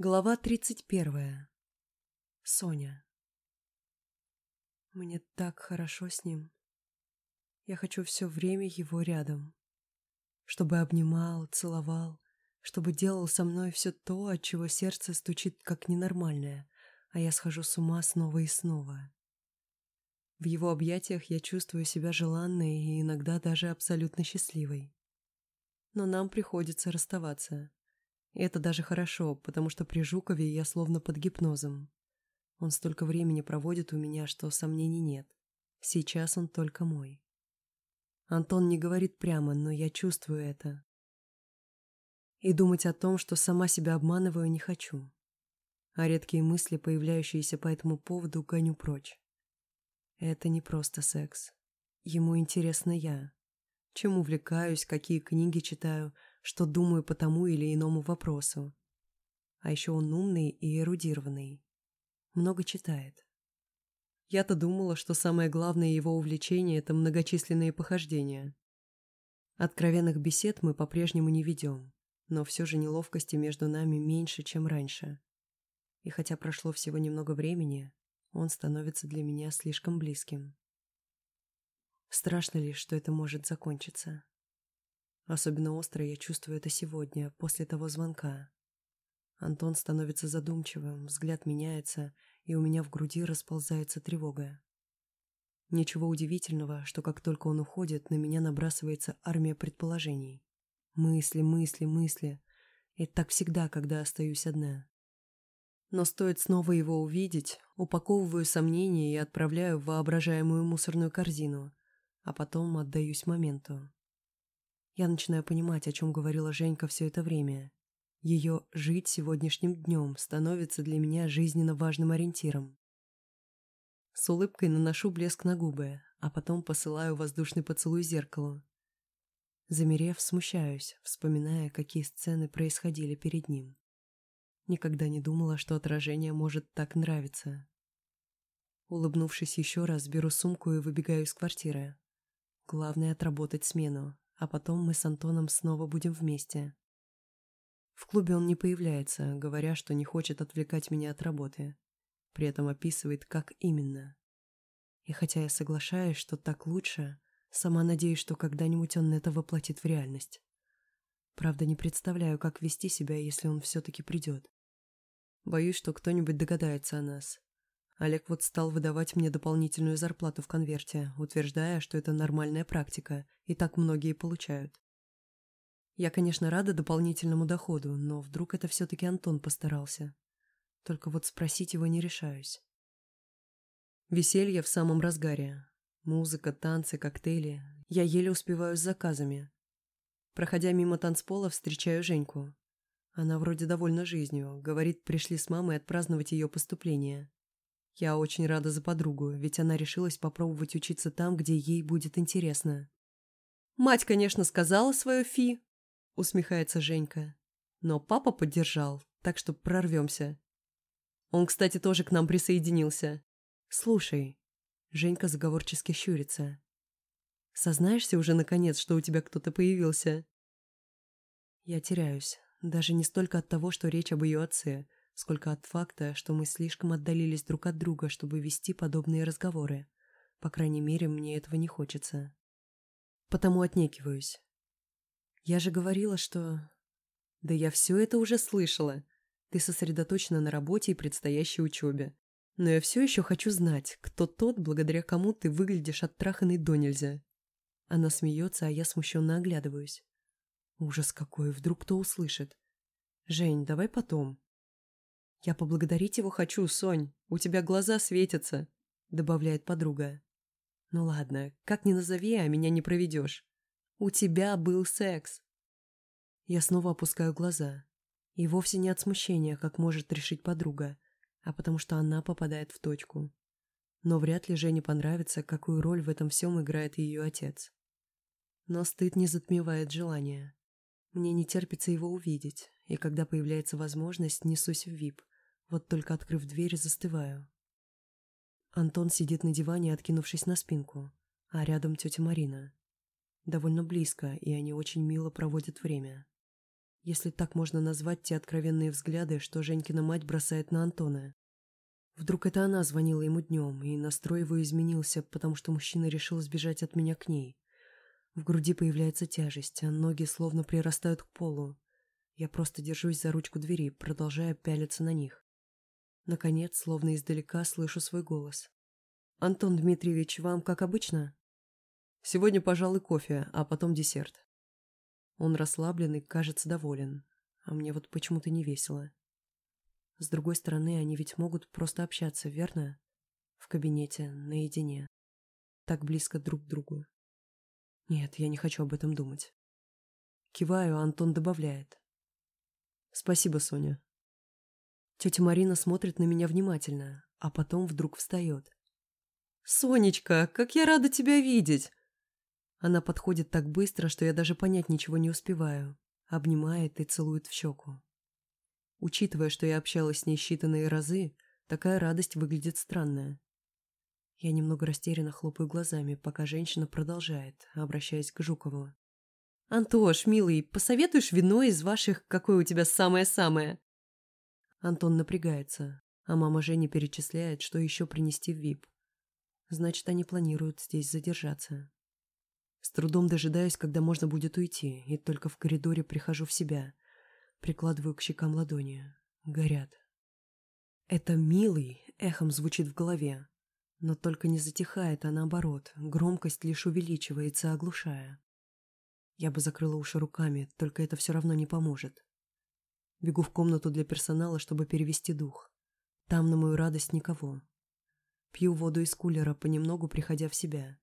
Глава тридцать первая. Соня. Мне так хорошо с ним. Я хочу все время его рядом. Чтобы обнимал, целовал, чтобы делал со мной все то, от чего сердце стучит как ненормальное, а я схожу с ума снова и снова. В его объятиях я чувствую себя желанной и иногда даже абсолютно счастливой. Но нам приходится расставаться. И это даже хорошо, потому что при Жукове я словно под гипнозом. Он столько времени проводит у меня, что сомнений нет. Сейчас он только мой. Антон не говорит прямо, но я чувствую это. И думать о том, что сама себя обманываю, не хочу. А редкие мысли, появляющиеся по этому поводу, гоню прочь. Это не просто секс. Ему интересна я. Чем увлекаюсь, какие книги читаю – что думаю по тому или иному вопросу. А еще он умный и эрудированный. Много читает. Я-то думала, что самое главное его увлечение – это многочисленные похождения. Откровенных бесед мы по-прежнему не ведем, но все же неловкости между нами меньше, чем раньше. И хотя прошло всего немного времени, он становится для меня слишком близким. Страшно ли, что это может закончиться? Особенно остро я чувствую это сегодня, после того звонка. Антон становится задумчивым, взгляд меняется, и у меня в груди расползается тревога. Ничего удивительного, что как только он уходит, на меня набрасывается армия предположений. Мысли, мысли, мысли. И так всегда, когда остаюсь одна. Но стоит снова его увидеть, упаковываю сомнения и отправляю в воображаемую мусорную корзину, а потом отдаюсь моменту. Я начинаю понимать, о чем говорила Женька все это время. Ее «жить сегодняшним днем» становится для меня жизненно важным ориентиром. С улыбкой наношу блеск на губы, а потом посылаю воздушный поцелуй зеркалу. Замерев, смущаюсь, вспоминая, какие сцены происходили перед ним. Никогда не думала, что отражение может так нравиться. Улыбнувшись еще раз, беру сумку и выбегаю из квартиры. Главное — отработать смену, а потом мы с Антоном снова будем вместе. В клубе он не появляется, говоря, что не хочет отвлекать меня от работы. При этом описывает, как именно. И хотя я соглашаюсь, что так лучше, сама надеюсь, что когда-нибудь он это воплотит в реальность. Правда, не представляю, как вести себя, если он все-таки придет. Боюсь, что кто-нибудь догадается о нас. Олег вот стал выдавать мне дополнительную зарплату в конверте, утверждая, что это нормальная практика, и так многие получают. Я, конечно, рада дополнительному доходу, но вдруг это все-таки Антон постарался. Только вот спросить его не решаюсь. Веселье в самом разгаре. Музыка, танцы, коктейли. Я еле успеваю с заказами. Проходя мимо танцпола, встречаю Женьку. Она вроде довольна жизнью, говорит, пришли с мамой отпраздновать ее поступление. Я очень рада за подругу, ведь она решилась попробовать учиться там, где ей будет интересно. «Мать, конечно, сказала свое фи», — усмехается Женька. «Но папа поддержал, так что прорвемся». Он, кстати, тоже к нам присоединился. «Слушай», — Женька заговорчески щурится. «Сознаешься уже, наконец, что у тебя кто-то появился?» Я теряюсь, даже не столько от того, что речь об ее отце, сколько от факта, что мы слишком отдалились друг от друга, чтобы вести подобные разговоры. По крайней мере, мне этого не хочется. Потому отнекиваюсь. Я же говорила, что... Да я все это уже слышала. Ты сосредоточена на работе и предстоящей учебе. Но я все еще хочу знать, кто тот, благодаря кому ты выглядишь оттраханный до нельзя. Она смеется, а я смущенно оглядываюсь. Ужас какой, вдруг кто услышит. Жень, давай потом. «Я поблагодарить его хочу, Сонь. У тебя глаза светятся», — добавляет подруга. «Ну ладно, как ни назови, а меня не проведешь. У тебя был секс». Я снова опускаю глаза. И вовсе не от смущения, как может решить подруга, а потому что она попадает в точку. Но вряд ли Жене понравится, какую роль в этом всем играет ее отец. Но стыд не затмевает желания. Мне не терпится его увидеть, и когда появляется возможность, несусь в ВИП. Вот только открыв дверь, застываю. Антон сидит на диване, откинувшись на спинку, а рядом тетя Марина. Довольно близко, и они очень мило проводят время. если так можно назвать те откровенные взгляды, что Женькина мать бросает на Антона. Вдруг это она звонила ему днем, и настрой его изменился, потому что мужчина решил сбежать от меня к ней. В груди появляется тяжесть, а ноги словно прирастают к полу. Я просто держусь за ручку двери, продолжая пялиться на них. Наконец, словно издалека, слышу свой голос. «Антон Дмитриевич, вам как обычно?» «Сегодня, пожалуй, кофе, а потом десерт». Он расслабленный, кажется доволен, а мне вот почему-то не весело. С другой стороны, они ведь могут просто общаться, верно? В кабинете, наедине. Так близко друг к другу. Нет, я не хочу об этом думать. Киваю, а Антон добавляет. Спасибо, Соня. Тетя Марина смотрит на меня внимательно, а потом вдруг встает. «Сонечка, как я рада тебя видеть!» Она подходит так быстро, что я даже понять ничего не успеваю. Обнимает и целует в щеку. Учитывая, что я общалась с ней считанные разы, такая радость выглядит странная. Я немного растерянно хлопаю глазами, пока женщина продолжает, обращаясь к Жукову. «Антош, милый, посоветуешь вино из ваших, какое у тебя самое-самое?» Антон напрягается, а мама Жени перечисляет, что еще принести в ВИП. Значит, они планируют здесь задержаться. С трудом дожидаюсь, когда можно будет уйти, и только в коридоре прихожу в себя – Прикладываю к щекам ладони. Горят. Это «милый» эхом звучит в голове. Но только не затихает, а наоборот, громкость лишь увеличивается, оглушая. Я бы закрыла уши руками, только это все равно не поможет. Бегу в комнату для персонала, чтобы перевести дух. Там, на мою радость, никого. Пью воду из кулера, понемногу приходя в себя.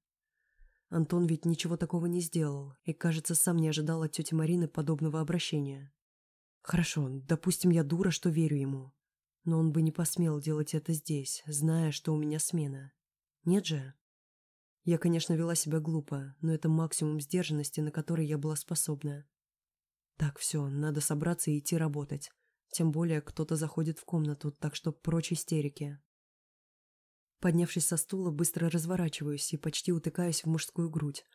Антон ведь ничего такого не сделал и, кажется, сам не ожидал от тети Марины подобного обращения. Хорошо, допустим, я дура, что верю ему. Но он бы не посмел делать это здесь, зная, что у меня смена. Нет же? Я, конечно, вела себя глупо, но это максимум сдержанности, на который я была способна. Так, все, надо собраться и идти работать. Тем более кто-то заходит в комнату, так что прочь истерики. Поднявшись со стула, быстро разворачиваюсь и почти утыкаюсь в мужскую грудь.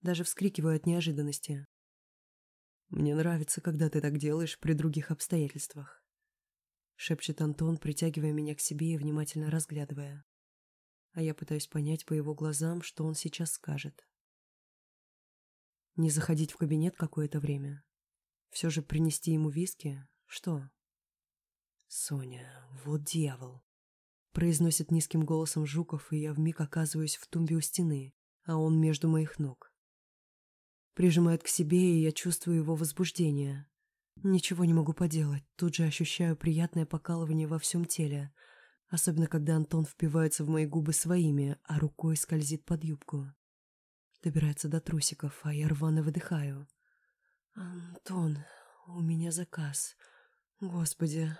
Даже вскрикиваю от неожиданности. «Мне нравится, когда ты так делаешь при других обстоятельствах», — шепчет Антон, притягивая меня к себе и внимательно разглядывая. А я пытаюсь понять по его глазам, что он сейчас скажет. Не заходить в кабинет какое-то время. Все же принести ему виски? Что? «Соня, вот дьявол!» Произносит низким голосом Жуков, и я вмиг оказываюсь в тумбе у стены, а он между моих ног прижимает к себе, и я чувствую его возбуждение. Ничего не могу поделать, тут же ощущаю приятное покалывание во всем теле, особенно когда Антон впивается в мои губы своими, а рукой скользит под юбку. Добирается до трусиков, а я рвано выдыхаю. «Антон, у меня заказ. Господи!»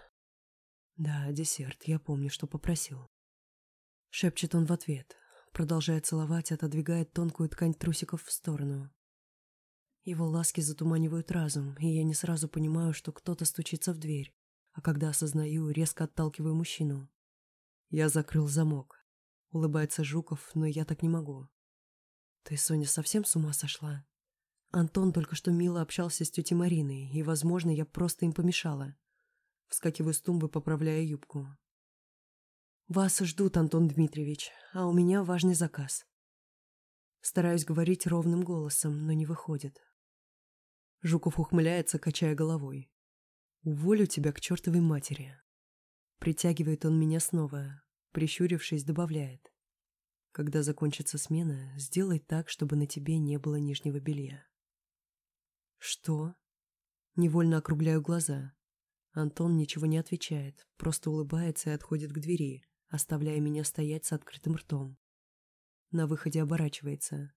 «Да, десерт, я помню, что попросил». Шепчет он в ответ, продолжая целовать, отодвигает тонкую ткань трусиков в сторону. Его ласки затуманивают разум, и я не сразу понимаю, что кто-то стучится в дверь, а когда осознаю, резко отталкиваю мужчину. Я закрыл замок. Улыбается Жуков, но я так не могу. Ты, Соня, совсем с ума сошла? Антон только что мило общался с тетей Мариной, и, возможно, я просто им помешала. Вскакиваю с тумбы, поправляя юбку. «Вас ждут, Антон Дмитриевич, а у меня важный заказ». Стараюсь говорить ровным голосом, но не выходит. Жуков ухмыляется, качая головой. «Уволю тебя к чертовой матери». Притягивает он меня снова, прищурившись, добавляет. «Когда закончится смена, сделай так, чтобы на тебе не было нижнего белья». «Что?» Невольно округляю глаза. Антон ничего не отвечает, просто улыбается и отходит к двери, оставляя меня стоять с открытым ртом. На выходе оборачивается.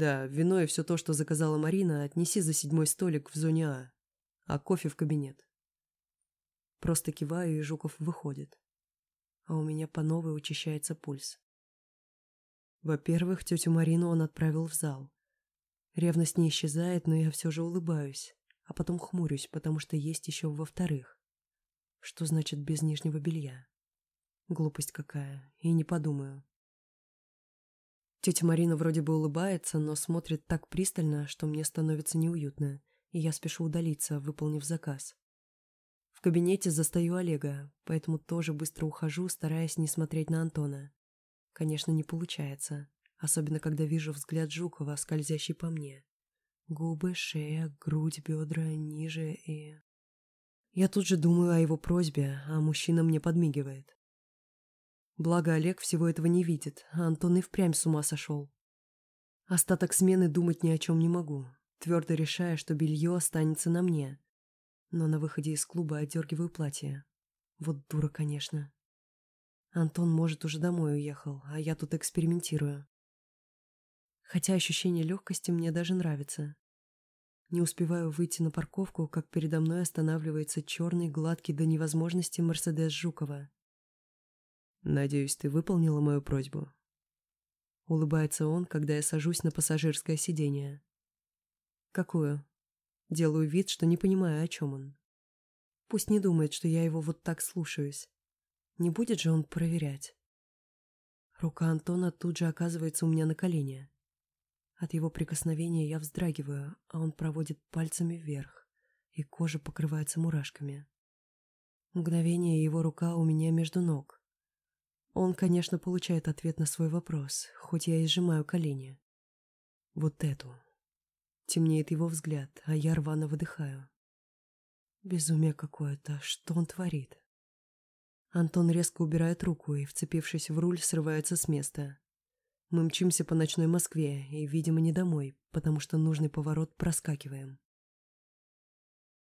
Да, вино и все то, что заказала Марина, отнеси за седьмой столик в зоне А, а кофе в кабинет. Просто киваю, и Жуков выходит. А у меня по новой учащается пульс. Во-первых, тетю Марину он отправил в зал. Ревность не исчезает, но я все же улыбаюсь, а потом хмурюсь, потому что есть еще во-вторых. Что значит без нижнего белья? Глупость какая, и не подумаю. Тетя Марина вроде бы улыбается, но смотрит так пристально, что мне становится неуютно, и я спешу удалиться, выполнив заказ. В кабинете застаю Олега, поэтому тоже быстро ухожу, стараясь не смотреть на Антона. Конечно, не получается, особенно когда вижу взгляд Жукова, скользящий по мне. Губы, шея, грудь, бедра, ниже и... Я тут же думаю о его просьбе, а мужчина мне подмигивает. Благо Олег всего этого не видит, а Антон и впрямь с ума сошел. Остаток смены думать ни о чем не могу, твердо решая, что белье останется на мне. Но на выходе из клуба отдергиваю платье. Вот дура, конечно. Антон, может, уже домой уехал, а я тут экспериментирую. Хотя ощущение легкости мне даже нравится. Не успеваю выйти на парковку, как передо мной останавливается черный, гладкий до невозможности Мерседес Жукова. «Надеюсь, ты выполнила мою просьбу?» Улыбается он, когда я сажусь на пассажирское сиденье. «Какую?» Делаю вид, что не понимаю, о чем он. Пусть не думает, что я его вот так слушаюсь. Не будет же он проверять. Рука Антона тут же оказывается у меня на колене. От его прикосновения я вздрагиваю, а он проводит пальцами вверх, и кожа покрывается мурашками. Мгновение его рука у меня между ног. Он, конечно, получает ответ на свой вопрос, хоть я и сжимаю колени. Вот эту. Темнеет его взгляд, а я рвано выдыхаю. Безумие какое-то, что он творит? Антон резко убирает руку и, вцепившись в руль, срывается с места. Мы мчимся по ночной Москве и, видимо, не домой, потому что нужный поворот проскакиваем.